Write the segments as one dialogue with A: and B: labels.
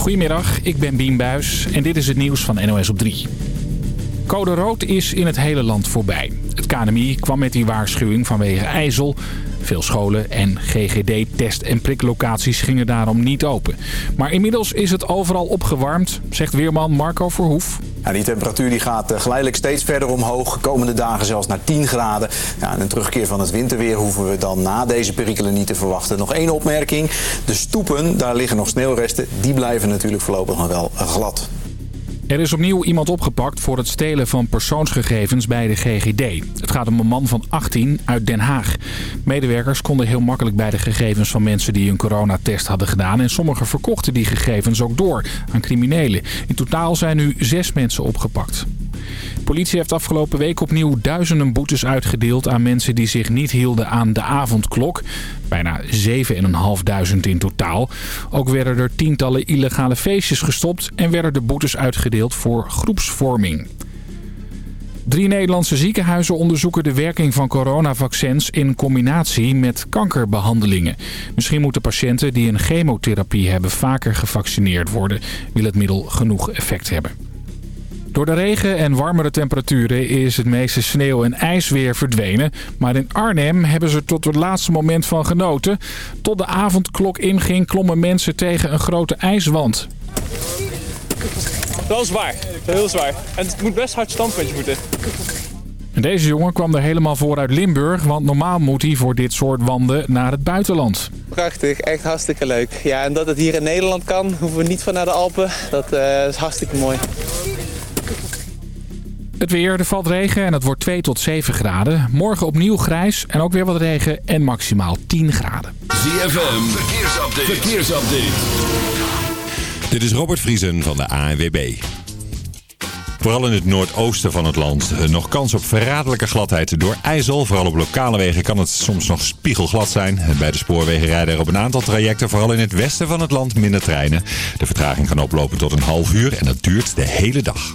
A: Goedemiddag, ik ben Bien Buis en dit is het nieuws van NOS op 3. Code rood is in het hele land voorbij. Het KNMI kwam met die waarschuwing vanwege IJssel. Veel scholen en GGD-test- en priklocaties gingen daarom niet open. Maar inmiddels is het overal opgewarmd, zegt weerman Marco Verhoef.
B: Ja, die temperatuur die gaat eh, geleidelijk steeds verder omhoog. Komende dagen zelfs naar 10 graden. Ja, en een terugkeer van het winterweer hoeven we dan na deze perikelen niet te verwachten. Nog één opmerking. De stoepen, daar liggen nog sneeuwresten. Die blijven natuurlijk voorlopig nog wel glad.
A: Er is opnieuw iemand opgepakt voor het stelen van persoonsgegevens bij de GGD. Het gaat om een man van 18 uit Den Haag. Medewerkers konden heel makkelijk bij de gegevens van mensen die een coronatest hadden gedaan. En sommigen verkochten die gegevens ook door aan criminelen. In totaal zijn nu zes mensen opgepakt. Politie heeft afgelopen week opnieuw duizenden boetes uitgedeeld aan mensen die zich niet hielden aan de avondklok. Bijna 7.500 in totaal. Ook werden er tientallen illegale feestjes gestopt en werden de boetes uitgedeeld voor groepsvorming. Drie Nederlandse ziekenhuizen onderzoeken de werking van coronavaccins in combinatie met kankerbehandelingen. Misschien moeten patiënten die een chemotherapie hebben vaker gevaccineerd worden, wil het middel genoeg effect hebben. Door de regen en warmere temperaturen is het meeste sneeuw en ijs weer verdwenen. Maar in Arnhem hebben ze tot het laatste moment van genoten. Tot de avondklok inging klommen mensen tegen een grote ijswand.
C: Wel zwaar. Heel zwaar. En het moet best hard stampen met je voeten.
A: En deze jongen kwam er helemaal voor uit Limburg, want normaal moet hij voor dit soort wanden naar het buitenland.
D: Prachtig, echt hartstikke leuk. Ja, en dat het hier in Nederland kan, hoeven we niet van naar de Alpen. Dat eh, is hartstikke mooi.
A: Het weer, er valt regen en het wordt 2 tot 7 graden. Morgen opnieuw grijs en ook weer wat regen en maximaal 10 graden.
E: ZFM, verkeersupdate. verkeersupdate.
F: Dit is Robert Vriesen van de ANWB. Vooral in het noordoosten van het land eh, nog kans op verraderlijke gladheid door ijzel. Vooral op lokale wegen kan het soms nog spiegelglad zijn. Bij de spoorwegen rijden er op een aantal trajecten, vooral in het westen van het land, minder treinen. De vertraging kan oplopen tot een half uur en dat duurt de hele dag.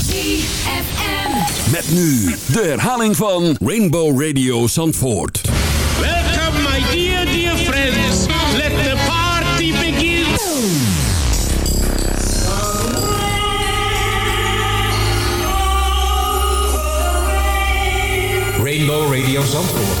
G: ZFM.
E: Met nu de herhaling van Rainbow Radio Zandvoort.
H: Welcome, my dear, dear friends. Let the party begin.
I: Rainbow Radio Zandvoort.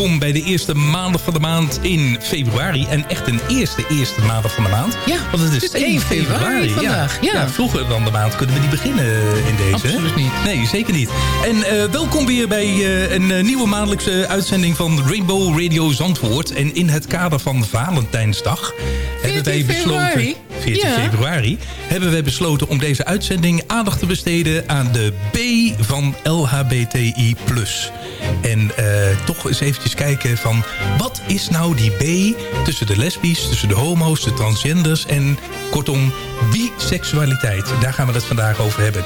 G: Welkom bij de eerste maandag van de maand in februari. En echt een eerste eerste maandag van de maand.
J: Ja,
G: Want het is
J: het is 1 februari vandaag, ja.
G: vroeger dan de maand kunnen we niet beginnen in deze.
J: Absoluut niet.
G: Nee, zeker niet. En eh, welkom weer bij eh, een eh, nieuwe maandelijkse uitzending van Rainbow Radio Zandvoort. En in het kader van Valentijnsdag... hebben wij besloten,
J: februari?
G: 14
J: Ja.
G: februari... hebben wij besloten om deze uitzending aandacht te besteden... aan de B van LHBTI+. En toch eens eventjes kijken van... wat is nou die B tussen de lesbisch, tussen de homo's, de transgenders... en kortom, biseksualiteit. Daar gaan we het vandaag over hebben.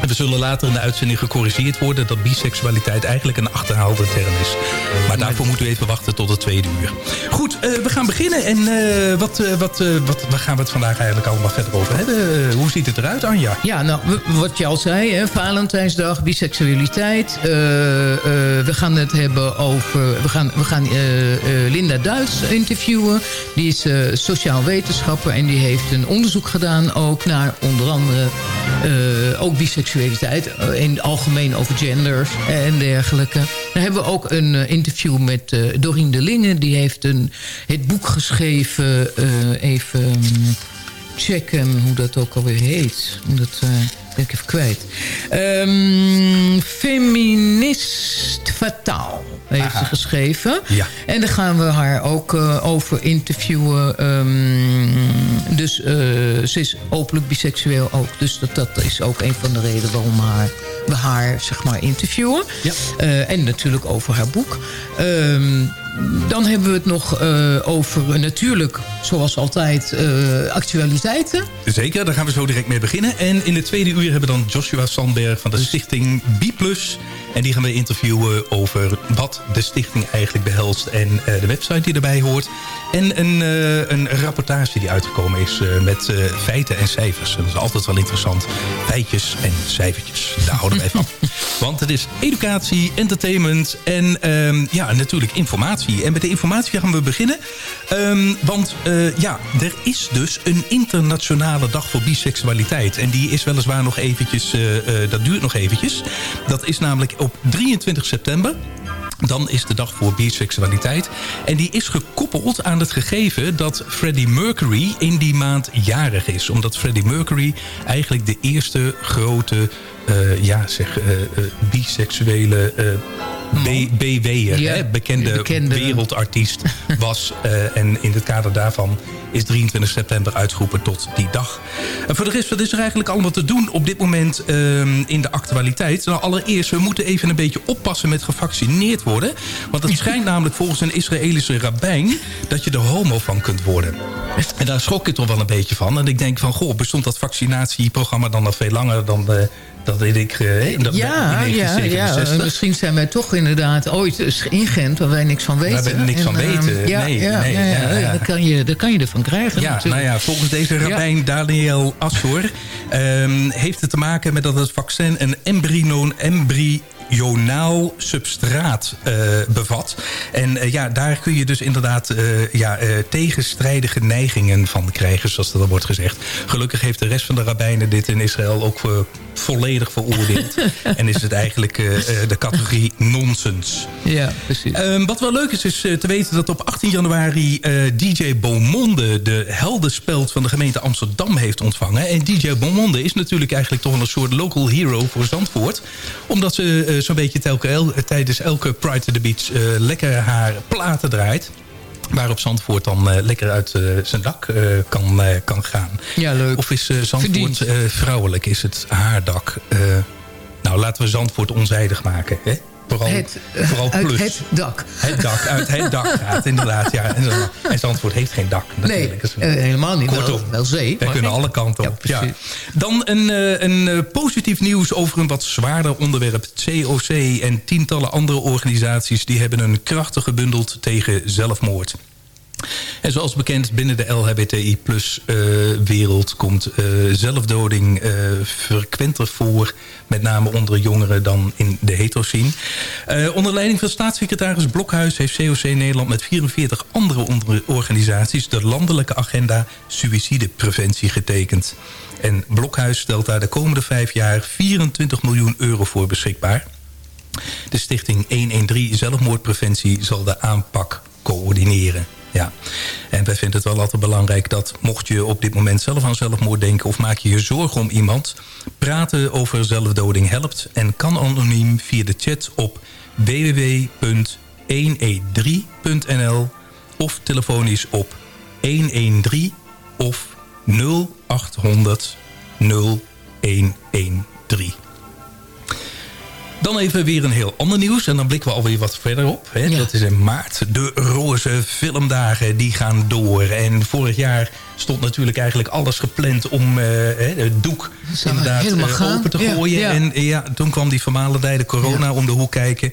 G: En we zullen later in de uitzending gecorrigeerd worden... dat biseksualiteit eigenlijk een achterhaalde term is. Maar daarvoor moeten we even wachten tot het tweede uur. Goed, eh, we gaan beginnen. En eh, wat, eh, wat, wat, gaan we het vandaag eigenlijk allemaal verder over hebben? Hoe ziet het eruit, Anja?
J: Ja, nou, wat je al zei, hè, Valentijnsdag, biseksualiteit. We gaan het hebben over... We gaan, we gaan eh, eh, Linda Duits interviewen. Die is eh, sociaal wetenschapper en die heeft een onderzoek gedaan... ook naar onder andere ook biseksualiteit. in het algemeen over genders en dergelijke. Dan hebben we ook een interview met Dorien de Linge. Die heeft een, het boek geschreven... even... mm, checken hoe dat ook alweer heet. Dat eh, ben ik even kwijt. Ehm, Feminist Fataal heeft
G: Aha.
J: ze geschreven.
G: Ja.
J: En daar gaan we haar ook eh, over interviewen. Ehm, dus eh, ze is openlijk biseksueel ook. Dus dat, dat is ook een van de redenen waarom haar, we haar zeg maar, interviewen.
G: Ja.
J: Eh, en natuurlijk over haar boek. Ehm, dan hebben we het nog eh, over eh, natuurlijk, zoals altijd, eh, actualiteiten.
G: Zeker, daar gaan we zo direct mee beginnen. En in het tweede uur hebben we dan Joshua Sandberg van de stichting B+. En die gaan we interviewen over wat de stichting eigenlijk behelst... en de website die erbij hoort. En een, een rapportage die uitgekomen is met feiten en cijfers. Dat is altijd wel interessant. Feitjes en cijfertjes, daar houden wij van. Want het is educatie, entertainment en ehm, ja, natuurlijk informatie. En met de informatie gaan we beginnen. Ehm, want eh, ja, er is dus een internationale dag voor biseksualiteit. En die is weliswaar nog eventjes, eh, eh, dat duurt nog eventjes. Dat is namelijk op 23 september. Dan is de dag voor biseksualiteit. En die is gekoppeld aan het gegeven dat Freddie Mercury in die maand jarig is. Omdat Freddie Mercury eigenlijk de eerste grote eh, ja, zeg, eh, eh, biseksuele B- BW'er,
J: Ja,
G: bekende,
J: bekende-
G: wereldartiest was. En in het kader daarvan is 23 september uitgeroepen tot die dag. En voor de rest, wat is er eigenlijk allemaal te doen op dit moment in de actualiteit? Nou, allereerst, we moeten even een beetje oppassen met gevaccineerd worden. Want het schijnt namelijk volgens een Israëlische rabbijn... dat je er homo van kunt worden. En daar schrok ik toch wel een beetje van. En ik denk van, goh, bestond dat vaccinatieprogramma dan al veel langer dan... dat weet ik eh, dat-
J: Ja,
G: in
J: ja, ja.
G: 1967?
J: Misschien zijn wij toch inderdaad ooit eens in Gent... waar wij niks van weten.
G: Waar we niks van
J: ehm,
G: weten.
J: Ja,
G: Nee,
J: ja,
G: nee,
J: ja, ja,
G: ja, ja.
J: Dan, kan je, kan je ervan krijgen
G: Ja,
J: natuurlijk.
G: nou ja, volgens deze rabbijn Daniel Assor... ehm, heeft het te maken met dat het vaccin een embryo, embryonaal substraat eh, bevat. En eh, ja, daar kun je dus inderdaad eh, ja, tegenstrijdige neigingen van krijgen, zoals dat dan wordt gezegd. Gelukkig heeft de rest van de rabbijnen dit in Israël ook volledig veroordeeld. en is het eigenlijk de categorie nonsens.
J: Ja, precies.
G: Ehm, wat wel leuk is, is te weten dat op 18 januari DJ Beaumonde... de heldenspeld van de gemeente Amsterdam heeft ontvangen. En DJ Beaumonde is natuurlijk eigenlijk toch wel een soort local hero voor Zandvoort. Omdat ze zo'n beetje telke, el- tijdens elke Pride to the Beach... eh, lekker haar platen draait. Waarop Zandvoort dan eh, lekker uit eh, zijn dak kan, kan gaan.
J: Ja, leuk.
G: Of is Zandvoort vrouwelijk? Is het haar dak? Nou, laten we Zandvoort onzijdig maken. Hè? Vooral,
J: Het, eh,
G: vooral plus.
J: het dak.
G: Het dak, uit het dak gaat, inderdaad. Ja. En, Zandvoort heeft geen dak.
J: Nee,
G: natuurlijk. Is-
J: eh, helemaal niet.
G: Kortom,
J: wel, wel zee.
G: wij
J: maar-
G: kunnen alle kanten op. Ja. Dan een, eh, een positief nieuws over een wat zwaarder onderwerp. COC en tientallen andere organisaties... die hebben een kracht gebundeld tegen zelfmoord. En zoals bekend binnen de LHBTI plus eh, wereld komt eh, zelfdoding eh, frequenter voor. Met name onder jongeren dan in de hetero-scene. Onder leiding van staatssecretaris Blokhuis heeft COC Nederland met 44 andere organisaties de landelijke agenda suïcidepreventie getekend. En Blokhuis stelt daar de komende vijf jaar 24 miljoen euro voor beschikbaar. De stichting 113 Zelfmoordpreventie zal de aanpak coördineren. Ja, en wij vinden het wel altijd belangrijk dat mocht je op dit moment zelf aan zelfmoord denken... of maak je je zorgen om iemand, praten over zelfdoding helpt... en kan anoniem via de chat op www.113.nl of telefonisch op 113 of 0800 0113. Dan even weer een heel ander nieuws. En dan blikken we alweer wat verder op. Hè. Dat is in maart. De roze filmdagen die gaan door. En vorig jaar stond natuurlijk eigenlijk alles gepland om uh, het doek inderdaad uh, open te gooien. Ja, ja. En ja, toen kwam die vermalendijde corona om de hoek kijken.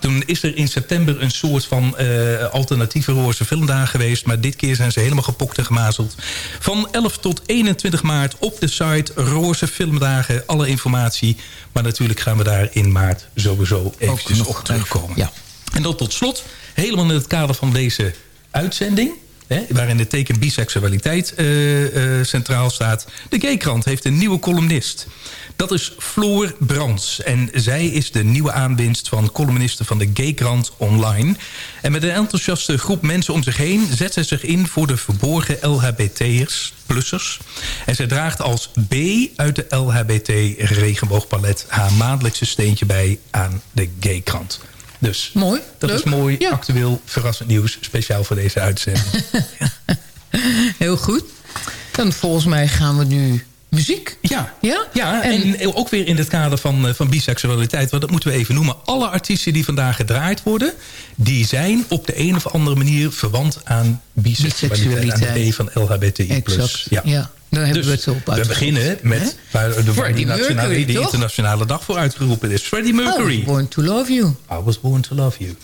G: Toen is er in september een soort van uh, alternatieve roze filmdagen geweest. Maar dit keer zijn ze helemaal gepokt en gemazeld. Van 11 tot 21 maart op de site Roze Filmdagen. Alle informatie. Maar natuurlijk gaan we daar in maart sowieso eventjes op terugkomen. Ja. En dan tot slot, helemaal in het kader van deze uitzending... Waarin het teken biseksualiteit uh, uh, centraal staat. De Gaykrant heeft een nieuwe columnist. Dat is Floor Brands. En zij is de nieuwe aanwinst van columnisten van de Gaykrant Online. En met een enthousiaste groep mensen om zich heen... zet zij zich in voor de verborgen LHBT'ers, plussers. En zij draagt als B uit de LHBT-regenboogpalet... haar maandelijkse steentje bij aan de Gaykrant. Dus
J: mooi,
G: dat
J: leuk.
G: is mooi,
J: Ja.
G: actueel, verrassend nieuws. Speciaal voor deze uitzending.
J: Heel goed. Dan volgens mij gaan we nu muziek.
G: Ja,
J: ja?
G: ja en, ook weer in het kader van, eh, van biseksualiteit. Want dat moeten we even noemen. Alle artiesten die vandaag gedraaid worden... die zijn op de een of andere manier verwant aan biseksualiteit. Aan de B van LHBTI+.
J: Exact,
G: Ja.
J: ja. Daar hebben
G: Dus
J: we het zo op
G: we beginnen met waar de,
J: Freddie
G: de, nationale,
J: Mercury, toch?
G: internationale dag voor uitgeroepen is. Freddie Mercury.
J: I was born to love you.
G: I was born to love
K: you.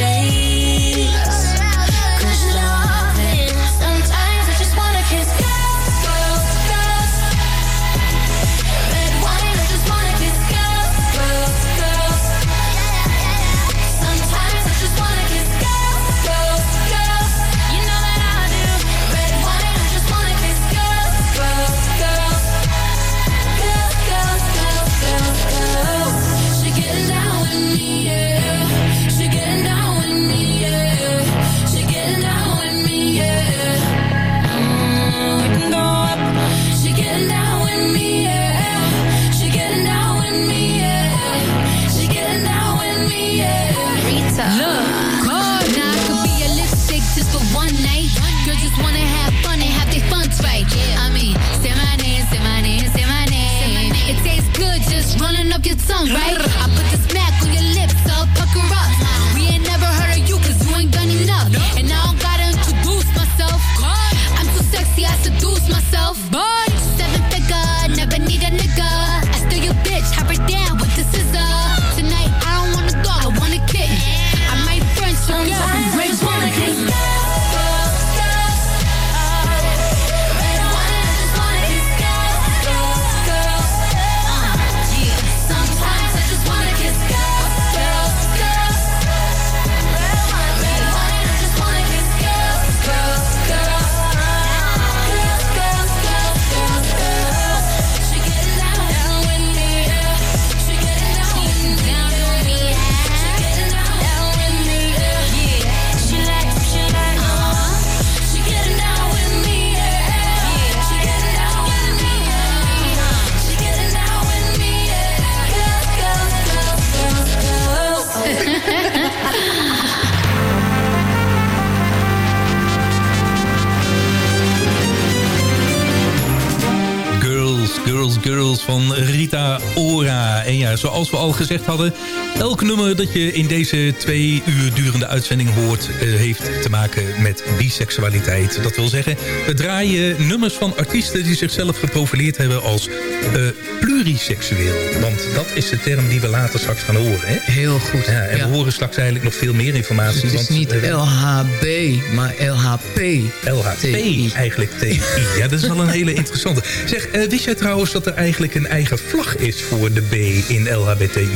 G: change. Zoals we al gezegd hadden... elk nummer dat je in deze twee uur durende uitzending hoort... eh, heeft te maken met biseksualiteit. Dat wil zeggen, we draaien nummers van artiesten... die zichzelf geprofileerd hebben als eh, pluriseksueel. Want dat is de term die we later straks gaan horen. Hè?
J: Heel goed.
G: Ja, en
J: Ja.
G: we horen straks eigenlijk nog veel meer informatie.
J: Het is
G: want,
J: niet
G: eh,
J: LHB, maar LHP.
G: LHP eigenlijk TI. Ja, dat is wel een hele interessante. Zeg, eh, wist jij trouwens dat er eigenlijk een eigen vlag is voor de B in LHBTI+.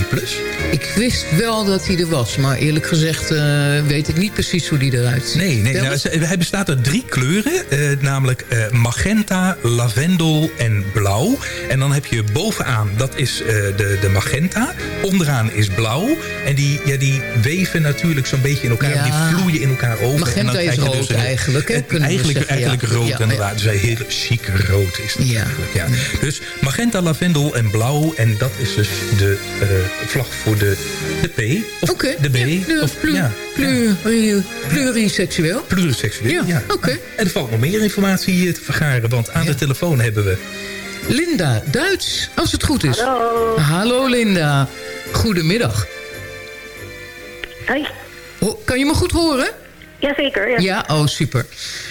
J: Ik wist wel dat hij er was, maar eerlijk gezegd eh, weet ik niet precies hoe die eruit ziet.
G: Nee, nee nou, hij bestaat uit drie kleuren. namelijk magenta, lavendel en blauw. En dan heb je bovenaan, dat is eh, de, de magenta. Onderaan is blauw. En die, ja, die weven natuurlijk zo'n beetje in elkaar.
J: Ja.
G: Die vloeien in elkaar over.
J: Magenta
G: en dan
J: is
G: krijg je
J: rood
G: dus
J: eigenlijk, hè,
G: het- eigenlijk
J: ja.
G: eigenlijk rood
J: Ja,
G: inderdaad. Dus een hele chique rood is
J: Ja.
G: eigenlijk. Ja. Dus magenta, lavendel en blauw. En dat is dus de eh, vlag voor de, de P. Of de B. of,
J: plu-
G: ja.
J: pluri- pluriseksueel.
G: Pluriseksueel, ja.
J: oké.
G: En er valt nog meer informatie eh, te vergaren, want aan de telefoon hebben we...
J: Linda Duits, als het goed is.
L: Hallo.
J: Hallo Linda. Goedemiddag.
L: Hoi.
J: Ho- Kan je me goed horen?
L: Jazeker, ja.
J: Ja, oh super.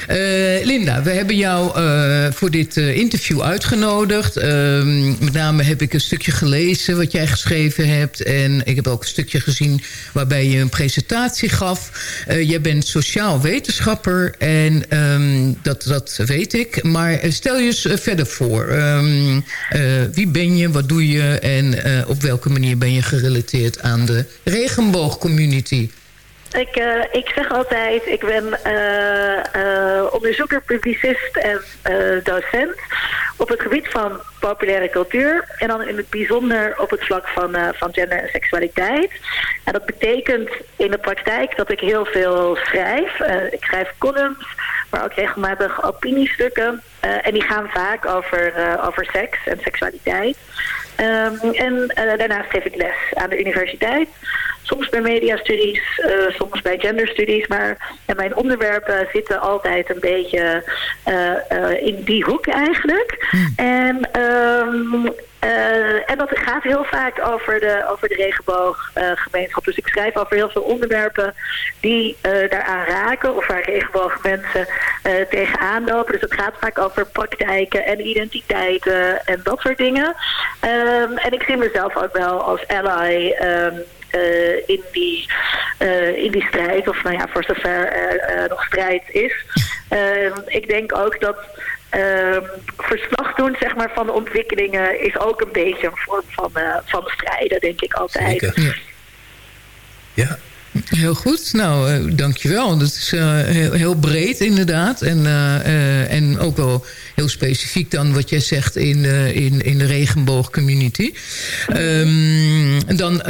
J: Eh, Linda, we hebben jou eh, voor dit eh, interview uitgenodigd. Ehm, met name heb ik een stukje gelezen wat jij geschreven hebt. En ik heb ook een stukje gezien waarbij je een presentatie gaf. Jij bent sociaal wetenschapper en ehm, dat, dat weet ik. Maar stel je eens verder voor. Ehm, eh, wie ben je, wat doe je en op welke manier ben je gerelateerd aan de regenboogcommunity?
L: Ik, eh, ik zeg altijd, ik ben eh, eh, onderzoeker, publicist en docent op het gebied van populaire cultuur. En dan in het bijzonder op het vlak van, van gender en seksualiteit. En dat betekent in de praktijk dat ik heel veel schrijf. Ik schrijf columns, maar ook regelmatig opiniestukken. En die gaan vaak over, over seks en seksualiteit. Ehm, en daarnaast geef ik les aan de universiteit. Soms bij mediastudies, eh soms bij genderstudies. Maar ja, mijn onderwerpen zitten altijd een beetje eh, eh, in die hoek eigenlijk. En, ehm, eh, en dat gaat heel vaak over de, over de regenbooggemeenschap. dus ik schrijf over heel veel onderwerpen die daaraan raken. Of waar regenboogmensen tegenaan lopen. Dus het gaat vaak over praktijken en identiteiten en dat soort dingen. Ehm, en ik zie mezelf ook wel als ally... ehm, eh, in, die, eh, in die strijd, of nou ja, voor zover er eh, nog strijd is. Ehm, ik denk ook dat ehm, verslag doen zeg maar, van de ontwikkelingen is ook een beetje een vorm van, eh, van strijden, denk ik altijd.
G: Zeker. Ja.
J: Heel goed. Nou, eh, dankjewel. Dat is eh, heel, heel breed inderdaad. En, eh, en ook wel heel specifiek dan wat jij zegt in, in, in de regenboogcommunity. Ehm, dan,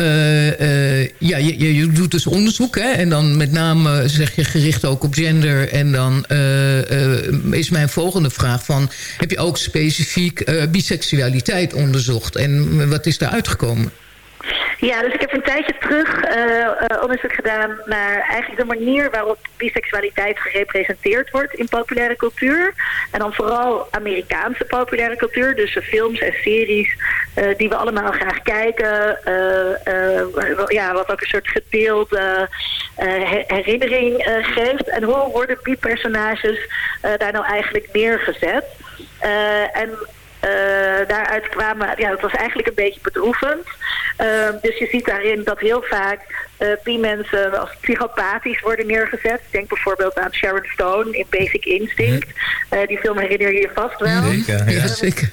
J: ja, je, je- doet dus onderzoek. Hè? En dan met name zeg je gericht ook op gender. En dan is mijn volgende vraag van... heb je ook specifiek biseksualiteit onderzocht? En wat is daar uitgekomen?
L: Ja, dus ik heb een tijdje terug eh, onderzoek gedaan naar eigenlijk de manier waarop biseksualiteit gerepresenteerd wordt in populaire cultuur. En dan vooral Amerikaanse populaire cultuur, dus films en series eh, die we allemaal graag kijken. ja, wat ook een soort gedeelde her- herinnering geeft. En hoe worden bi-personages daar nou eigenlijk neergezet? En daaruit kwamen, ja, dat was eigenlijk een beetje bedroevend. Eh, dus je ziet daarin dat heel vaak eh die mensen als psychopathisch worden neergezet. Denk bijvoorbeeld aan Sharon Stone in Basic Instinct. Eh, die film herinner je je vast wel.
G: Zeker, ja.
J: Zeker.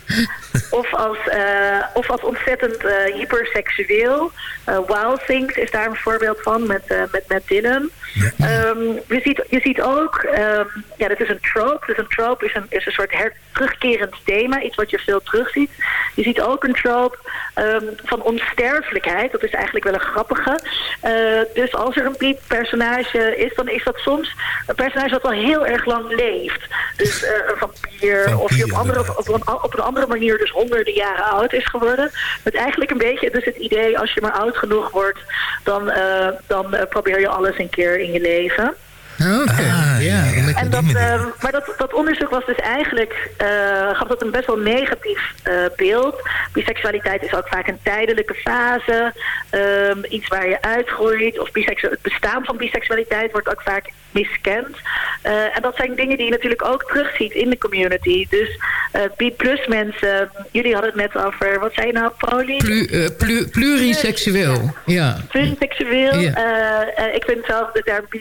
L: Of als, eh, of als ontzettend eh, hyperseksueel. Eh, Wild Things is daar een voorbeeld van met, eh met Matt Dillon. Ehm, je, ziet, je ziet ook, ehm, ja, dat is een trope. Dus een trope is een, is een soort her, terugkerend thema, iets wat je veel terugziet. Je ziet ook een trope ehm, van onsterfelijkheid. Dat is eigenlijk wel een grappige. Eh, dus als er een piep-personage is, dan is dat soms een personage dat al heel erg lang leeft. Dus eh, een vampier, of die op, andere, op, een, op een andere manier dus honderden jaren oud is geworden. Met eigenlijk een beetje dus het idee, als je maar oud genoeg wordt, dan, eh, dan probeer je alles een keer in je leven.
J: Oké.
G: Ah,
J: ja. met-
L: En dat, eh, maar dat, dat onderzoek was dus eigenlijk, eh, gaf dat een best wel negatief eh, beeld. Biseksualiteit is ook vaak een tijdelijke fase, ehm, iets waar je uitgroeit. Of het bestaan van biseksualiteit wordt ook vaak miskend. Eh, en dat zijn dingen die je natuurlijk ook terugziet in de community. Dus eh B-plus mensen, jullie hadden het net over, wat zei je nou, Pauli?
J: Plu, eh, plu- pluriseksueel, ja.
L: Pluriseksueel.
J: Ja.
L: Ik vind zelf de term B+,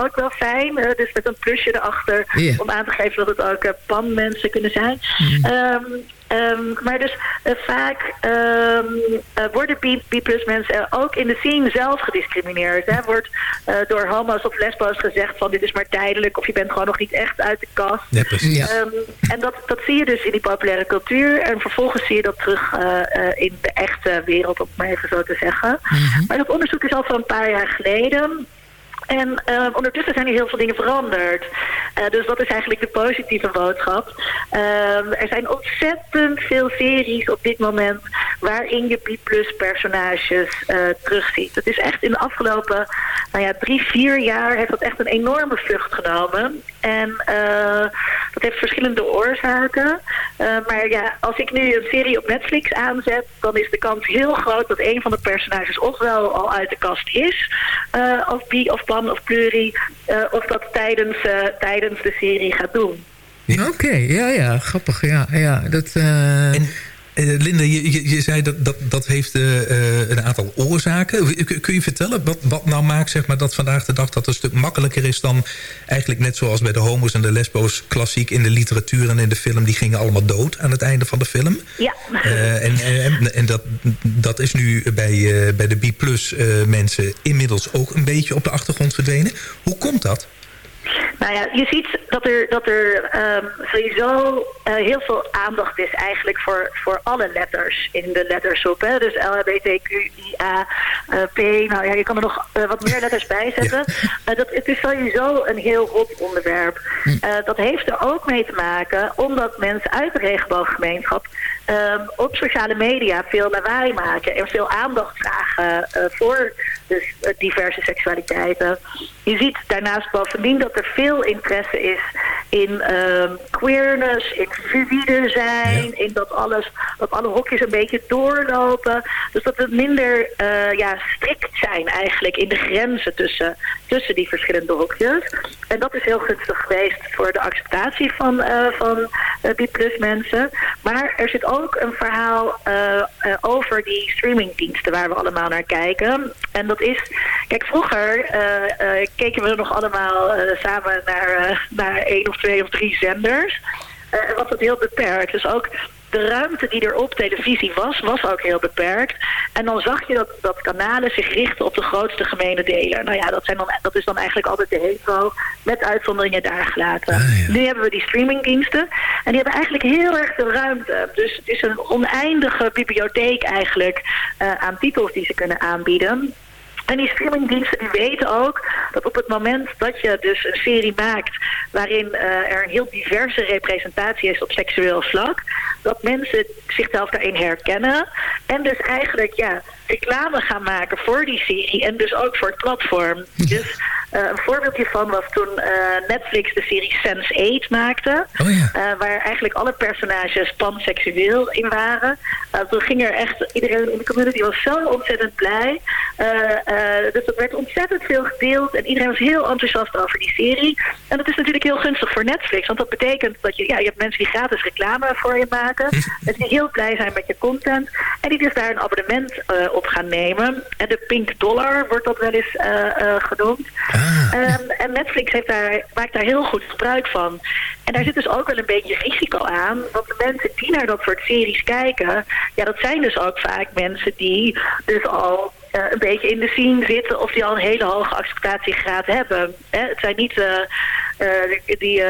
L: ook wel fijn. dus met een plusje erachter. Om aan te geven dat het ook eh, pan-mensen kunnen zijn. Ehm, ehm, maar dus eh, vaak ehm, eh, worden B+, mensen ook in de scene zelf gediscrimineerd. Hè? Wordt door homo's of lesbo's gezegd van dit is maar tijdelijk. Of je bent gewoon nog niet echt uit de kast.
G: Ja,
L: en dat, dat zie je dus in die populaire cultuur. En vervolgens zie je dat terug in de echte wereld, om het maar even zo te zeggen. Maar dat onderzoek is al van een paar jaar geleden. En eh, ondertussen zijn er heel veel dingen veranderd. Eh, dus dat is eigenlijk de positieve boodschap. Ehm, er zijn ontzettend veel series op dit moment waarin je B-plus personages eh, terugziet. Het is echt in de afgelopen nou ja, drie, vier jaar heeft dat echt een enorme vlucht genomen. En eh, dat heeft verschillende oorzaken. Eh, maar ja, als ik nu een serie op Netflix aanzet, dan is de kans heel groot dat een van de personages ofwel al uit de kast is, eh, of bi, of pan, of pluri, eh, of dat tijdens, eh, tijdens de serie gaat doen.
J: Oké, ja, ja, grappig, ja. ja dat, Eh,
G: Linda, je, je, je zei dat dat, dat heeft eh, eh, een aantal oorzaken. Kun- je vertellen wat, wat nou maakt zeg maar, dat vandaag de dag dat een stuk makkelijker is dan eigenlijk net zoals bij de homo's en de lesbo's klassiek in de literatuur en in de film, die gingen allemaal dood aan het einde van de film.
L: Ja.
G: Eh, en en, en dat, dat is nu bij, eh, bij de B-plus eh, mensen inmiddels ook een beetje op de achtergrond verdwenen. Hoe komt dat?
L: Nou ja, je ziet dat er, dat er ehm, sowieso eh, heel veel aandacht is eigenlijk voor, voor alle letters in de lettersoep. Hè? Dus L, H, B, T, Q, I, A, eh, P. Nou ja, je kan er nog eh, wat meer letters bij zetten. Dat, het is sowieso een heel hot onderwerp. Eh, dat heeft er ook mee te maken omdat mensen uit de regenbooggemeenschap ehm, op sociale media veel lawaai maken en veel aandacht vragen voor dus, eh, diverse seksualiteiten. Je ziet daarnaast bovendien dat er veel interesse is in ehm, queerness, in fluïde zijn, in dat alles, dat alle hokjes een beetje doorlopen. Dus dat we minder eh, ja, strikt zijn eigenlijk in de grenzen tussen, tussen die verschillende hokjes. En dat is heel gunstig geweest voor de acceptatie van, eh van eh, B-plus mensen. Maar er zit ook een verhaal over die streamingdiensten waar we allemaal naar kijken. En dat is, kijk vroeger keken we nog allemaal samen naar, naar één of twee of drie zenders. Eh, en was dat heel beperkt. Dus ook de ruimte die er op televisie was, was ook heel beperkt. En dan zag je dat, dat kanalen zich richten op de grootste gemene deler. Nou ja, dat, zijn dan, dat is dan eigenlijk altijd de hetero, met uitzonderingen daar gelaten. Nu hebben we die streamingdiensten. En die hebben eigenlijk heel erg veel ruimte. Dus het is een oneindige bibliotheek eigenlijk eh, aan titels die ze kunnen aanbieden. En die streamingdiensten die weten ook dat op het moment dat je dus een serie maakt waarin eh, er een heel diverse representatie is op seksueel vlak, dat mensen zichzelf daarin herkennen en dus eigenlijk ja, reclame gaan maken voor die serie en dus ook voor het platform. Dus eh, een voorbeeldje van was toen eh, Netflix de serie Sense8 maakte, eh, waar eigenlijk alle personages panseksueel in waren. Toen ging er echt, iedereen in de community was zo ontzettend blij. Dus dat werd ontzettend veel gedeeld en iedereen was heel enthousiast over die serie. En dat is natuurlijk heel gunstig voor Netflix, want dat betekent dat je, ja, je hebt mensen die gratis reclame voor je maken, en die heel blij zijn met je content en die dus daar een abonnement op gaan nemen. En de pink dollar wordt dat wel eens uh, genoemd. Um, en Netflix heeft daar, maakt daar heel goed gebruik van. En daar zit dus ook wel een beetje risico aan. Want de mensen die naar dat soort series kijken... ja, dat zijn dus ook vaak mensen die dus al uh, een beetje in de scene zitten... of die al een hele hoge acceptatiegraad hebben. Hè? Het zijn niet... Uh, uh, die,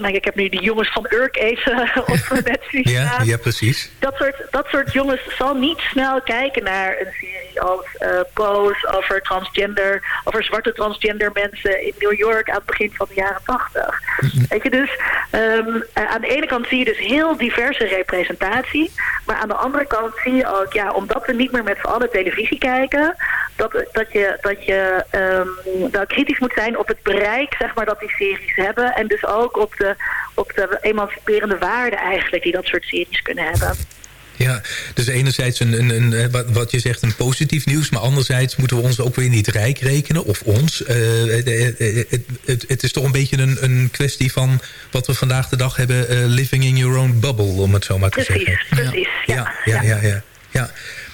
L: nou, ik heb nu die jongens van Urk even op Netflix
G: ja, ja, precies.
L: Dat soort, dat soort jongens zal niet snel kijken naar een serie als Pose... over transgender, over zwarte transgender mensen in New York... aan het begin van de jaren tachtig. Weet je, dus um, aan de ene kant zie je dus heel diverse representatie... maar aan de andere kant zie je ook, ja, omdat we niet meer met z'n allen televisie kijken... dat, dat je, dat je wel kritisch moet zijn op het bereik zeg maar, dat die series hebben. En dus ook op de, op de emanciperende waarde eigenlijk die dat soort series kunnen hebben.
G: Ja, dus enerzijds een, een, een, wat, je zegt een positief nieuws... maar anderzijds moeten we ons ook weer niet rijk rekenen, of ons. Eh, het, het, het, is toch een beetje een, een kwestie van wat we vandaag de dag hebben... eh, living in your own bubble, om het zo maar te
L: Precies,
G: zeggen.
L: precies.
G: Ja, ja, ja. ja, ja.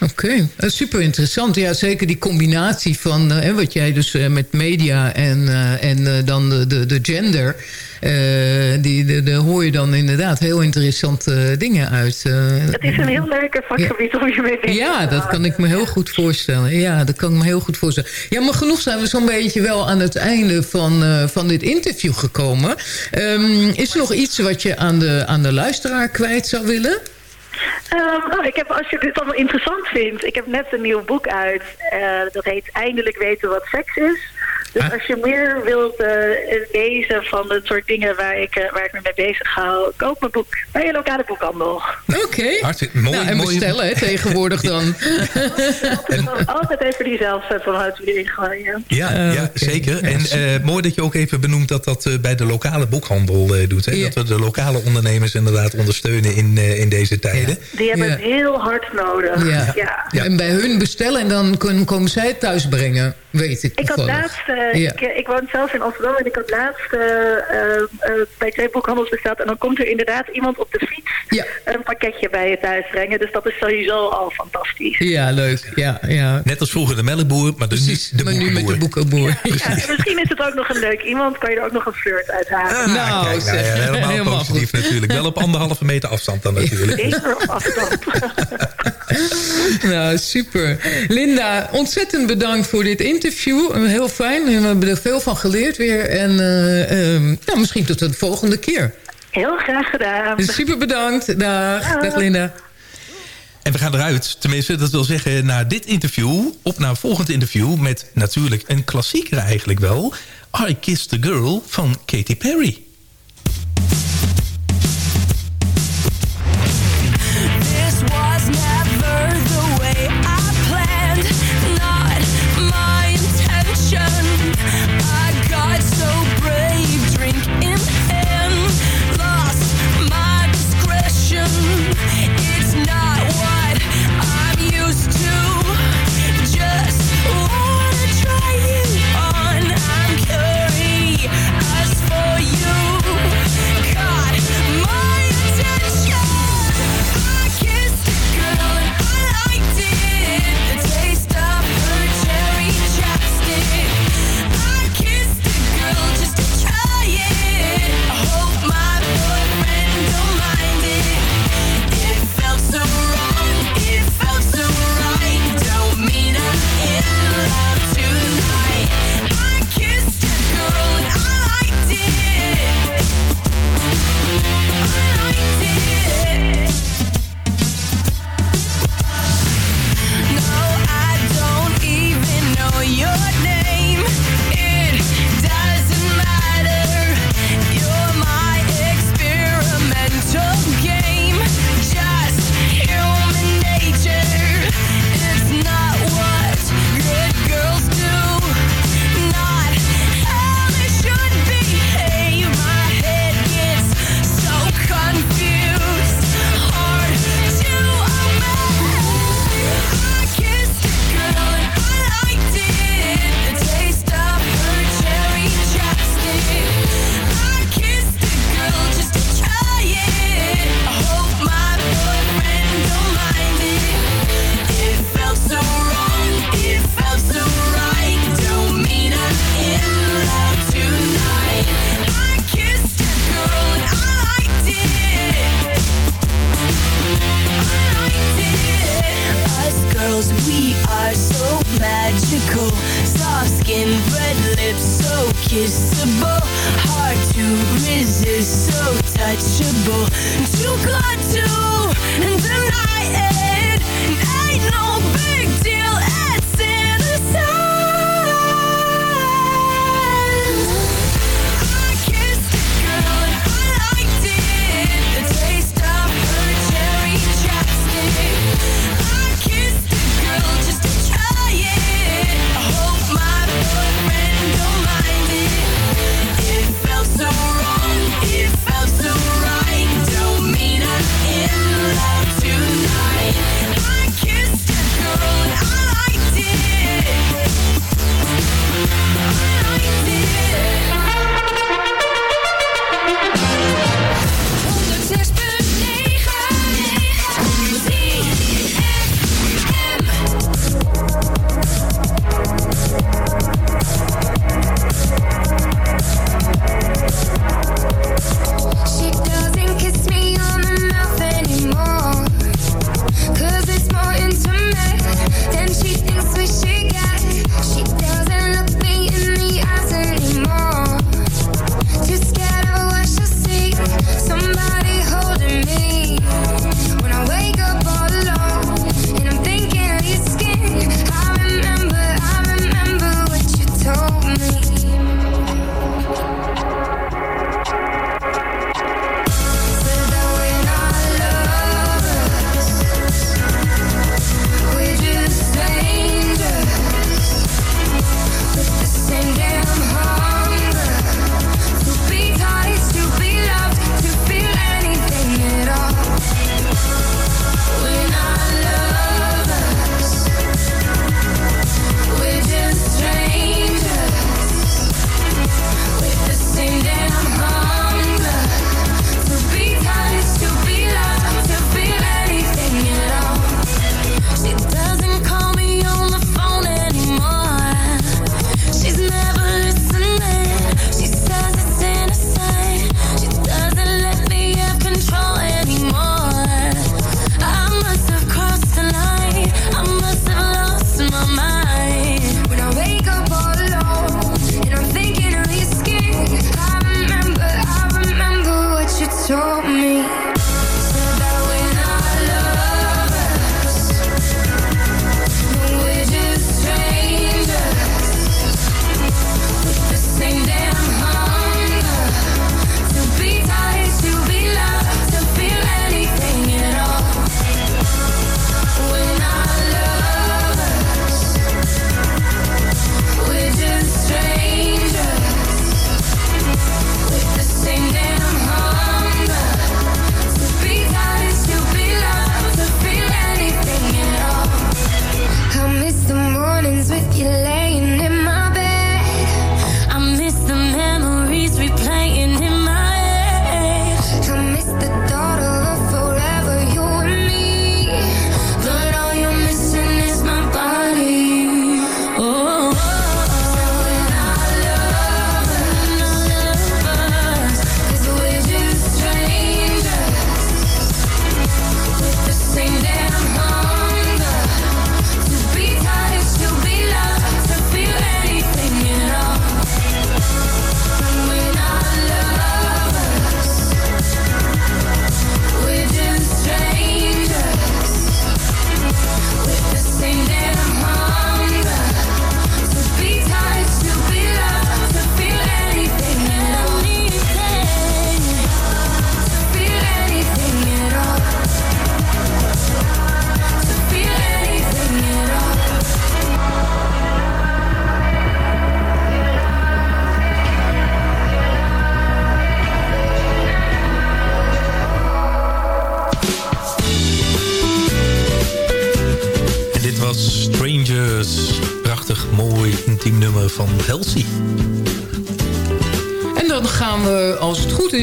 J: Oké, eh, super interessant. Ja, zeker die combinatie van eh, hè, wat jij dus eh, met media en, en dan de, de, de gender... die, de, de hoor je dan inderdaad heel interessante dingen uit.
L: Het is een heel leuke vakgebied om je mee te
J: Ja, dat kan ik me heel goed voorstellen. Ja, dat kan ik me heel goed voorstellen. Ja, maar genoeg zijn we zo'n beetje wel aan het einde van, van dit interview gekomen. Ehm, is er nog iets wat je aan de, aan de luisteraar kwijt zou willen?
L: Ehm, nou, ik heb, als je dit allemaal interessant vindt, ik heb net een nieuw boek uit. eh, dat heet Eindelijk weten wat seks is. Dus als je meer wilt eh, lezen van het soort dingen waar ik, eh, waar ik me mee bezig hou, koop mijn boek bij je lokale boekhandel.
J: Oké.
G: Hartstikke mooi.
J: Nou, en
G: mooi.
J: bestellen hè, tegenwoordig dan.
L: Altijd even die zelfzet van uit erin gooien.
G: Ja,
J: Eh,
G: ja zeker. En eh, mooi dat je ook even benoemt dat dat eh, bij de lokale boekhandel eh, doet. Hè?
J: Ja.
G: Dat we de lokale ondernemers inderdaad ondersteunen in, eh, in deze tijden.
L: Die hebben
J: Ja.
L: het heel hard nodig.
J: Ja.
L: ja.
J: En bij hun bestellen en dan kun- komen zij het thuis brengen, weet ik
L: Ik had laatst, eh,
J: Ja.
L: ik, eh, ik woon zelf in Amsterdam en ik had laatst eh, bij twee boekhandels besteld. En dan komt er inderdaad iemand op de fiets een pakketje bij je thuis brengen. Dus dat is sowieso al fantastisch.
J: Ja, leuk. Ja, ja.
G: Net als vroeger de melkboer, maar dus nu de
J: maar nu met de
G: boekenboer.
J: boekenboer.
L: Ja, en misschien is het ook nog een leuk iemand, kan je er ook nog een flirt uit halen.
G: Ah,
J: Nou,
G: kijk, nou helemaal,
J: Helemaal
G: positief natuurlijk. Wel op anderhalve meter afstand dan natuurlijk.
L: Zeker op afstand.
J: Nou, super. Linda, ontzettend bedankt voor dit interview. Heel fijn. We hebben er veel van geleerd weer. En eh, ehm, nou, misschien tot de volgende keer.
L: Heel graag gedaan.
J: Super bedankt. Dag, Dag Linda.
G: En we gaan eruit. Tenminste, dat wil zeggen na dit interview... op naar een volgend interview met natuurlijk een klassieker eigenlijk wel... I Kissed the Girl van Katy Perry.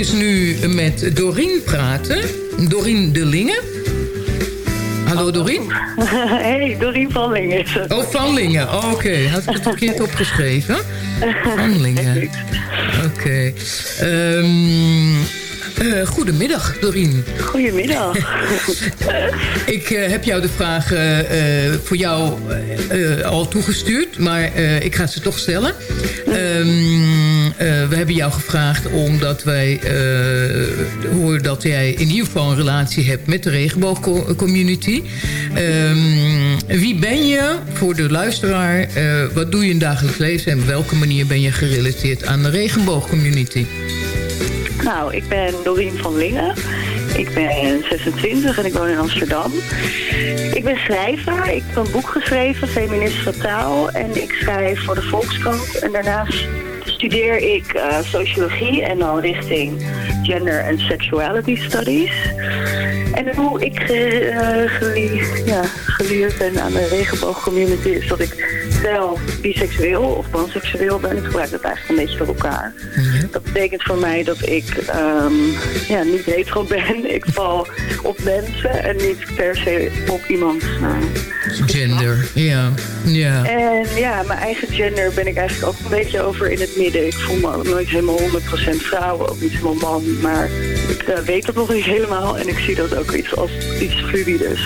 J: Is, nu met Dorien praten. Dorien de Linge. Hallo Dorien.
M: Hey, Dorien van Lingen.
J: Oh, van Lingen. Oh, Oké, had ik het verkeerd opgeschreven? Van Lingen. Oké. Ehm, eh, goedemiddag, Dorien.
M: Goedemiddag.
J: ik eh, heb jou de vraag eh, voor jou al toegestuurd, maar ik ga ze toch stellen. Ehm, eh, we hebben jou gevraagd omdat wij eh, horen dat jij in ieder geval een relatie hebt met de regenboogcommunity. Ehm, wie ben je voor de luisteraar? Eh, wat doe je in dagelijks leven en op welke manier ben je gerelateerd aan de regenboogcommunity?
M: Nou, ik ben Dorien van Lingen. Ik ben 26 en ik woon in Amsterdam. Ik ben schrijver. Ik heb een boek geschreven, Feminist Fataal. En ik schrijf voor de Volkskrant. En daarnaast studeer ik eh, sociologie en dan richting gender en sexuality studies. En hoe ik ge, eh, gele- ja, geleerd ben aan de regenboogcommunity is dat ik zelf biseksueel of panseksueel ben. Ik gebruik dat eigenlijk een beetje door elkaar. Dat betekent voor mij dat ik ehm, ja, niet hetero ben. Ik val op mensen en niet per se op iemand. eh,
J: Gender, ja. ja.
M: en ja, mijn eigen gender ben ik eigenlijk ook een beetje over in het midden. Ik voel me ook nooit helemaal 100% vrouw, ook niet helemaal man. Maar ik eh, weet dat nog niet helemaal en ik zie dat ook iets als iets fluides.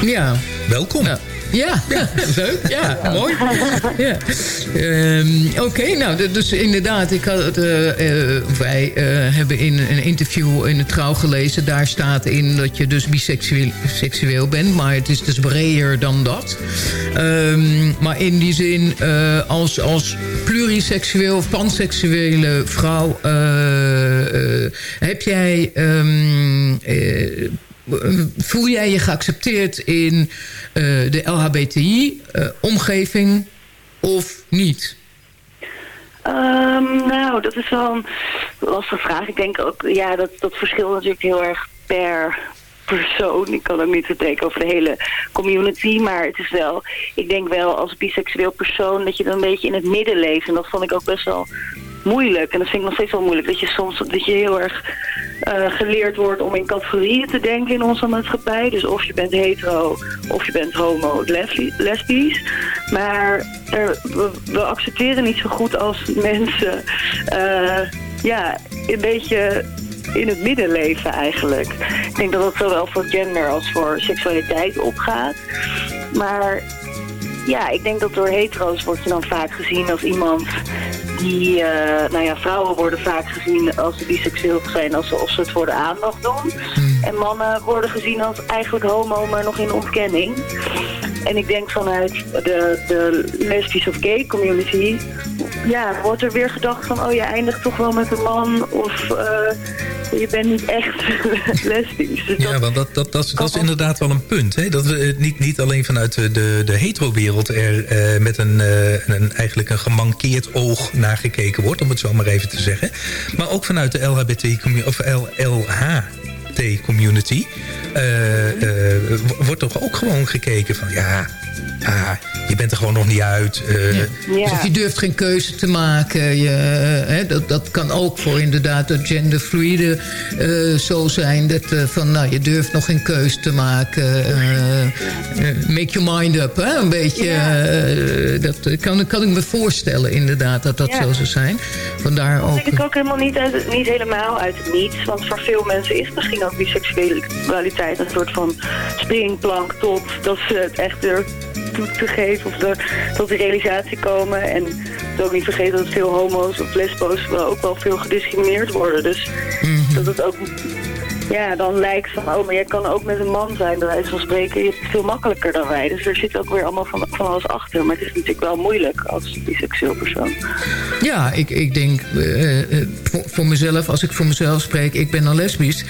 J: Ja.
G: Welkom.
J: Ja, ja, leuk. Ja, mooi. Ja. Ehm, Oké, nou, dus inderdaad, ik had, eh, eh, wij eh, hebben in een interview in de Trouw gelezen... daar staat in dat je dus biseksueel seksueel bent, maar het is dus breder dan dat. Ehm, maar in die zin, als, als pluriseksueel of panseksuele vrouw... heb jij... ehm, eh, voel jij je geaccepteerd in eh, de LHBTI-omgeving of niet?
M: Ehm, nou, dat is wel een lastige vraag. Ik denk ook, ja, dat, dat verschilt natuurlijk heel erg per persoon. Ik kan ook niet spreken over de hele community, maar het is wel, ik denk wel als biseksueel persoon dat je dan een beetje in het midden leeft. En dat vond ik ook best wel moeilijk. En dat vind ik nog steeds wel moeilijk. Dat je soms dat je heel erg eh, geleerd wordt om in categorieën te denken in onze maatschappij. Dus of je bent hetero, of je bent homo, lesbi- lesbisch. Maar er, we, we accepteren niet zo goed als mensen eh, ja, een beetje in het midden leven eigenlijk. Ik denk dat dat zowel voor gender als voor seksualiteit opgaat. Maar ja, ik denk dat door hetero's wordt je dan vaak gezien als iemand die, eh, nou ja, vrouwen worden vaak gezien als ze biseksueel zijn, als ze, ze het voor de aandacht doen. En mannen worden gezien als eigenlijk homo, maar nog in ontkenning. En ik denk vanuit de, de lesbisch of gay community, ja, wordt er weer gedacht van, oh je eindigt toch wel met een man of eh, je bent niet echt lesbisch. Dus
G: Ja, want dat, dat, dat, is- dat is inderdaad wel een punt. Hè? Dat we niet, niet alleen vanuit de, de, hetero-wereld er eh, met een, eh, een, eigenlijk een gemankeerd oog naar gekeken wordt, om het zo maar even te zeggen. Maar ook vanuit de LHBT of LLHT community eh, eh, wordt toch ook gewoon gekeken van ja. Ah, je bent er gewoon nog niet uit.
J: Dus of je durft geen keuze te maken. Je, eh, hè, dat, dat kan ook voor inderdaad de genderfluide eh zo zijn. Dat eh, van, nou, je durft nog geen keuze te maken. eh, eh, make your mind up, hè? Een beetje. dat kan, kan ik me voorstellen, inderdaad, dat dat
M: Ja.
J: zo zou zijn. Vandaar
M: Dat
J: ook...
M: denk ik ook helemaal niet, uit, niet helemaal uit het niets. Want voor veel mensen is misschien ook biseksualiteit een soort van springplank tot dat ze het echt er toe te geven of er, tot die realisatie komen. En het ook niet vergeten dat veel homo's of lesbo's wel ook wel veel gediscrimineerd worden. Dus dat het ook ja, dan lijkt van, oh, maar jij kan ook met een man zijn, bij wijze van spreken. Je hebt het veel makkelijker dan wij. Dus er zit ook weer allemaal van, van alles achter. Maar het is natuurlijk wel moeilijk als biseksueel persoon.
J: Ja, ik, ik denk eh, eh, voor, voor mezelf, als ik voor mezelf spreek, ik ben dan lesbisch.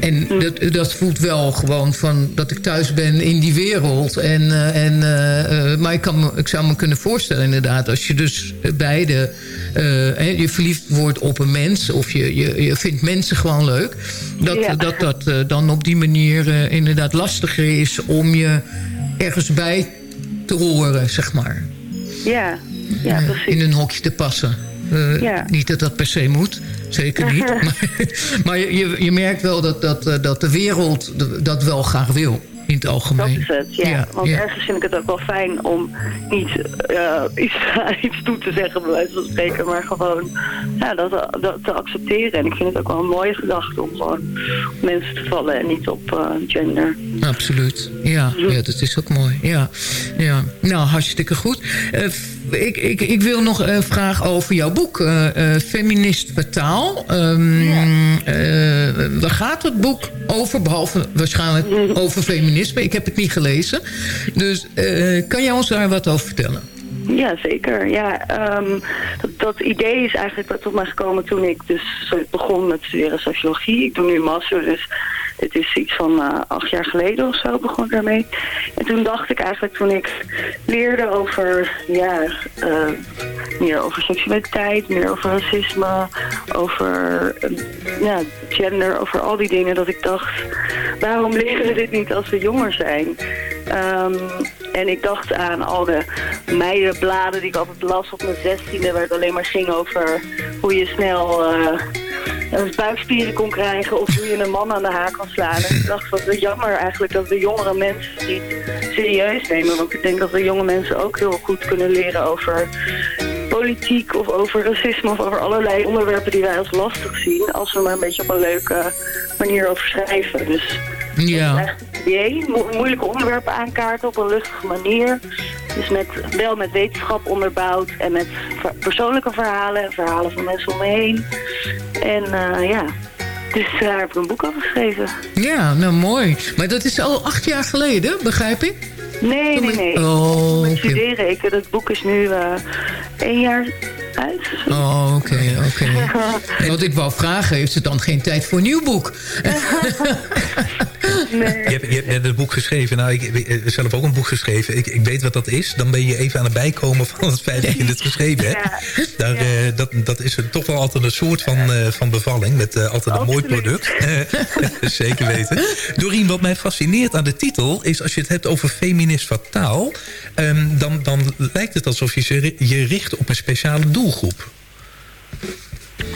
J: En dat, dat voelt wel gewoon van dat ik thuis ben in die wereld. En, eh, en, maar ik, kan ik zou me kunnen voorstellen inderdaad, als je dus beide, eh, je verliefd wordt op een mens of je, je, je vindt mensen gewoon leuk. Dat
M: Ja.
J: dat, dat eh, dan op die manier eh, inderdaad lastiger is om je ergens bij te horen, zeg maar.
M: Ja, Ja, precies.
J: in een hokje te passen.
M: Ja.
J: Niet dat dat per se moet, zeker niet. maar maar je, je, merkt wel dat, dat, dat de wereld dat wel graag wil, in het
M: Dat
J: algemeen.
M: is het, ja.
J: Ja,
M: Want
J: ja.
M: ergens vind ik het ook wel fijn om niet eh, iets, iets toe te zeggen, bij wijze van spreken, maar gewoon ja, dat, dat te accepteren. En ik vind het ook wel een mooie gedachte om gewoon op mensen te vallen en niet op eh, gender.
J: Absoluut. Ja, ja, dat is ook mooi. Ja, ja. Nou, hartstikke goed. Eh, ik, ik, ik wil nog eh, vragen over jouw boek, eh, eh, Feminist Fataal. Ehm, eh, waar gaat het boek over? Behalve waarschijnlijk over feminisme. Ik heb het niet gelezen. Dus kan jij ons daar wat over vertellen?
M: Ja, zeker. Ja, ehm, dat, dat idee is eigenlijk tot mij gekomen toen ik dus begon met studeren sociologie. Ik doe nu een master, dus dit is iets van eh, acht jaar geleden of zo begon ik daarmee. En toen dacht ik eigenlijk toen ik leerde over, ja, eh, meer over seksualiteit, meer over racisme, over eh, ja, gender, over al die dingen, dat ik dacht, waarom leren we dit niet als we jonger zijn? Ehm, en ik dacht aan al de meidenbladen die ik altijd las op mijn zestiende... waar het alleen maar ging over hoe je snel buikspieren kon krijgen... of hoe je een man aan de haak kon slaan. En ik dacht, wat jammer eigenlijk dat we jongere mensen niet serieus nemen. Want ik denk dat we jonge mensen ook heel goed kunnen leren over politiek... of over racisme of over allerlei onderwerpen die wij als lastig zien... als we maar een beetje op een leuke manier over schrijven. Dus
J: Ja.
M: Mo- moeilijke onderwerpen aankaarten op een lustige manier. Dus met, wel met wetenschap onderbouwd en met ver- persoonlijke verhalen en verhalen van mensen om me heen. En eh, ja, dus daar heb ik een boek over geschreven.
J: Ja, nou mooi. Maar dat is al acht jaar geleden, begrijp ik?
M: Nee, nee, nee.
J: Oh, oké.
M: studeren. Ik, het boek is nu eh één jaar uit.
J: Oh, oké, oké. Wat ik wou vragen, heeft het dan geen tijd voor een nieuw boek?
G: Je hebt, je hebt net een boek geschreven. Nou, ik heb zelf ook een boek geschreven. Ik, ik weet wat dat is. Dan ben je even aan het bijkomen van het feit dat je het geschreven hebt. Daar, eh, dat, dat is er toch wel altijd een soort van, eh, van bevalling. Met eh, altijd een mooi product. Zeker weten. Dorien, wat mij fascineert aan de titel... is als je het hebt over feminist fataal... ehm, dan, dan lijkt het alsof je je richt op een speciale doelgroep.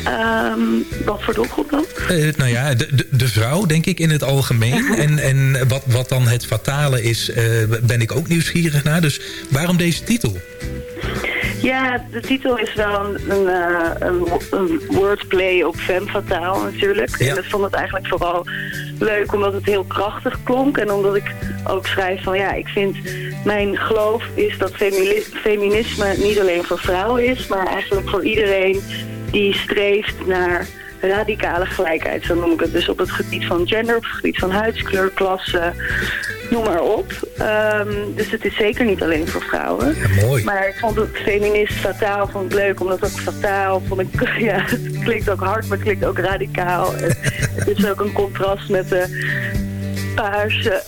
M: Ehm, wat voor doelgroep dan?
G: Eh, nou ja, de, de, de vrouw, denk ik, in het algemeen. En, en wat, wat dan het fatale is, eh, ben ik ook nieuwsgierig naar. Dus waarom deze titel?
M: Ja, de titel is wel een, een, eh, een, wo- een wordplay op femme fatale natuurlijk. En ik vond het eigenlijk vooral leuk omdat het heel krachtig klonk. En omdat ik ook schrijf van ja, ik vind mijn geloof is dat feminisme niet alleen voor vrouwen is, maar eigenlijk voor iedereen die streeft naar radicale gelijkheid, zo noem ik het. Dus op het gebied van gender, op het gebied van huidskleur, klasse, noem maar op. Ehm, dus het is zeker niet alleen voor vrouwen.
G: mooi.
M: Maar ik vond het feminist fataal vond ik leuk, omdat ook fataal vond ik, ja, het klinkt ook hard, maar het klinkt ook radicaal. Het is ook een contrast met de paarse,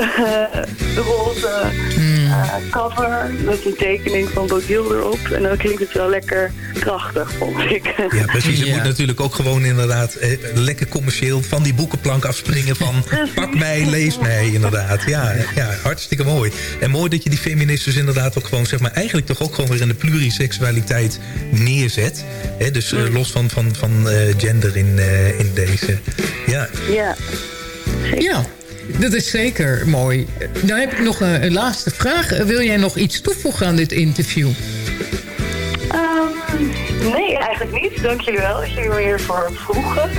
M: roze eh, cover met een tekening van Bodil erop. En dan klinkt het wel lekker krachtig, vond ik.
G: Ja, precies. Het moet natuurlijk ook gewoon inderdaad eh, lekker commercieel van die boekenplank afspringen van pak mij, lees mij inderdaad. Ja, ja, hartstikke mooi. En mooi dat je die feministen dus inderdaad ook gewoon, zeg maar, eigenlijk toch ook gewoon weer in de pluriseksualiteit neerzet. Hè, dus eh, los van, van, van eh, gender in, eh, in deze. Ja.
M: Ja.
J: Ja, dat is zeker mooi. Dan heb ik nog een, een laatste vraag. Wil jij nog iets toevoegen aan dit interview?
M: Ehm, nee, eigenlijk niet. Dank jullie wel dat jullie me hiervoor vroegen.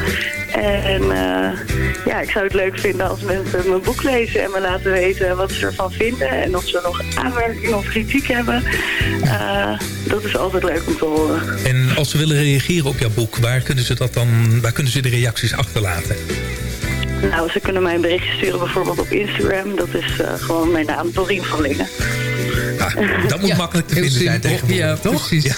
M: En eh, ja, ik zou het leuk vinden als mensen mijn boek lezen en me laten weten wat ze ervan vinden. En of ze nog aanmerkingen of kritiek hebben. Eh, dat is altijd leuk om te horen.
G: En als ze willen reageren op jouw boek, waar kunnen ze, dat dan, waar kunnen ze de reacties achterlaten?
M: Nou, ze kunnen mij een berichtje sturen bijvoorbeeld op Instagram. Dat is eh, gewoon mijn naam, Dorien van Lingen.
G: Dat moet makkelijk te vinden zijn tegenwoordig,
J: Ja,
G: toch?
J: precies.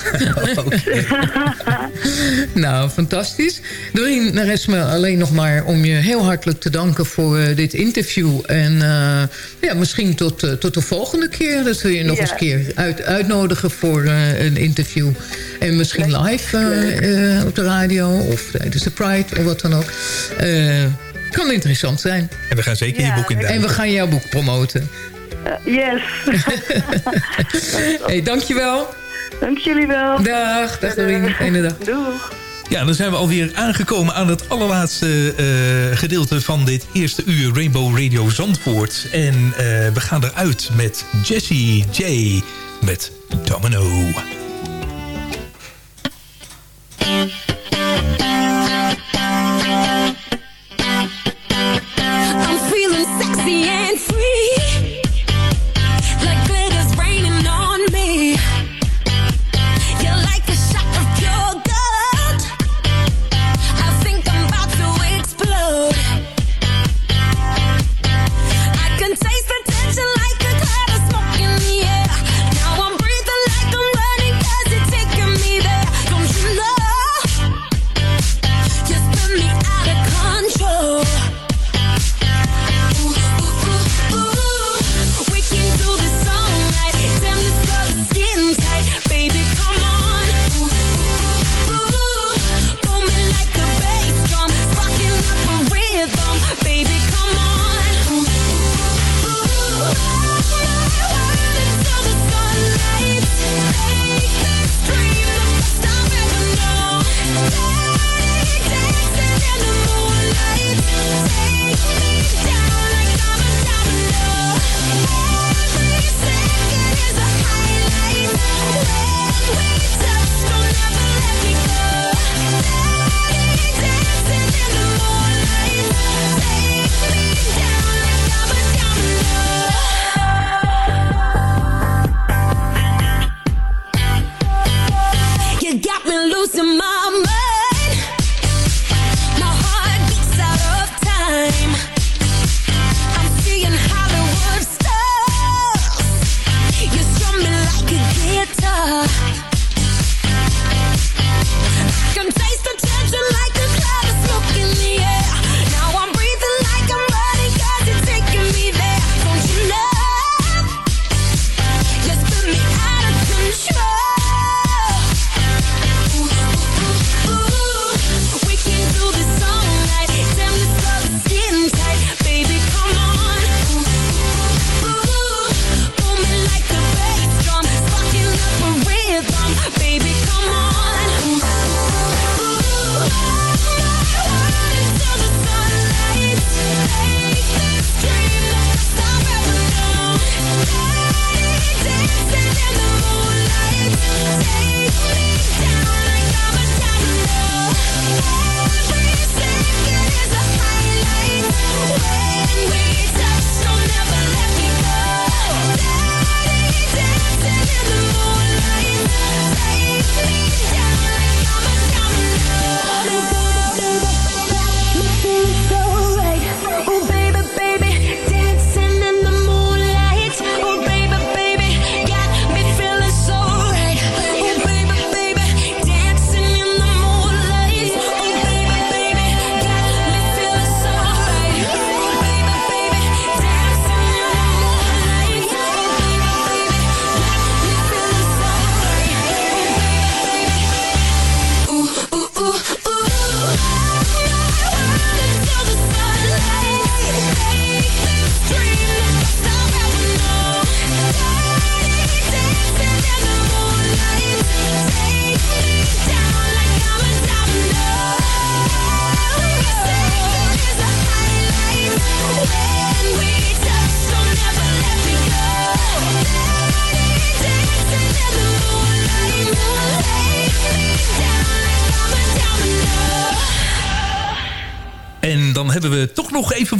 J: nou, fantastisch. Doreen, er is me alleen nog maar om je heel hartelijk te danken voor eh, dit interview. En eh, ja, misschien tot, eh, tot de volgende keer. Dat we je nog
M: Ja.
J: eens een keer uit, uitnodigen voor eh, een interview. En misschien live eh, eh, op de radio of tijdens de Pride of wat dan ook kan interessant zijn.
G: En we gaan zeker je boek in.
J: En we gaan jouw boek promoten.
M: Eh, yes.
J: hey, dankjewel.
L: Dank jullie wel.
J: Dag. Dag Doreen. Fijne dag.
L: Doeg.
N: Ja, dan zijn we alweer aangekomen aan het allerlaatste eh, gedeelte van dit eerste uur Rainbow Radio Zandvoort. En eh, we gaan eruit met Jesse J. met Domino.
O: the
N: answer.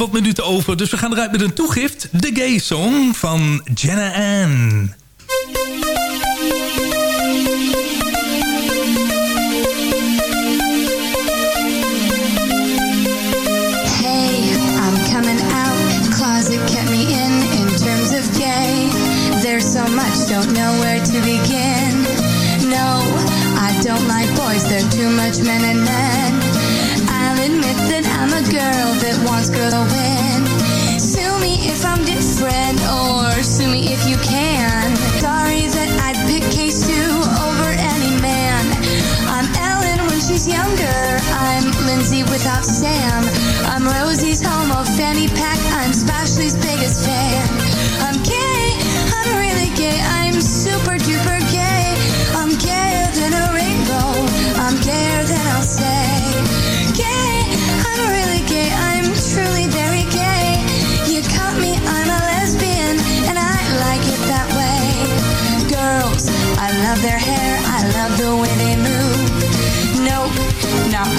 N: wat minuten over. Dus we gaan eruit met een toegift. de Gay Song van Jenna Ann.
K: friend or sue me if you can.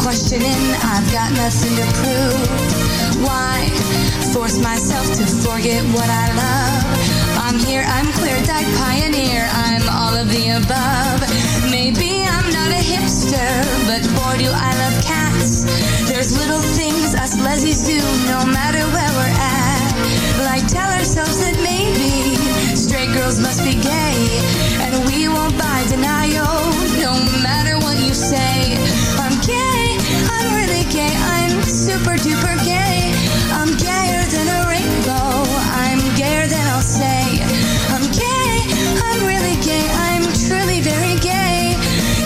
K: Questioning, I've got nothing to prove. Why force myself to forget what I love? I'm here, I'm clear, dyed pioneer, I'm all of the above. Maybe I'm not a hipster, but boy do I love cats. There's little things us lesbies do, no matter where we're at. Like tell ourselves that maybe straight girls must be gay, and we won't buy denial, no matter what you say. Super duper gay. I'm gayer than a rainbow, I'm gayer than I'll say. I'm gay, I'm really gay, I'm truly very gay.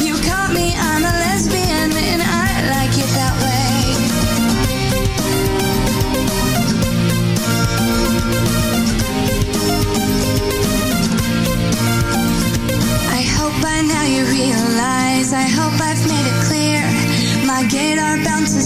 K: You caught me, I'm a lesbian, and I like it that way. I hope by now you realize, I hope I've made it clear. My gaydar bounces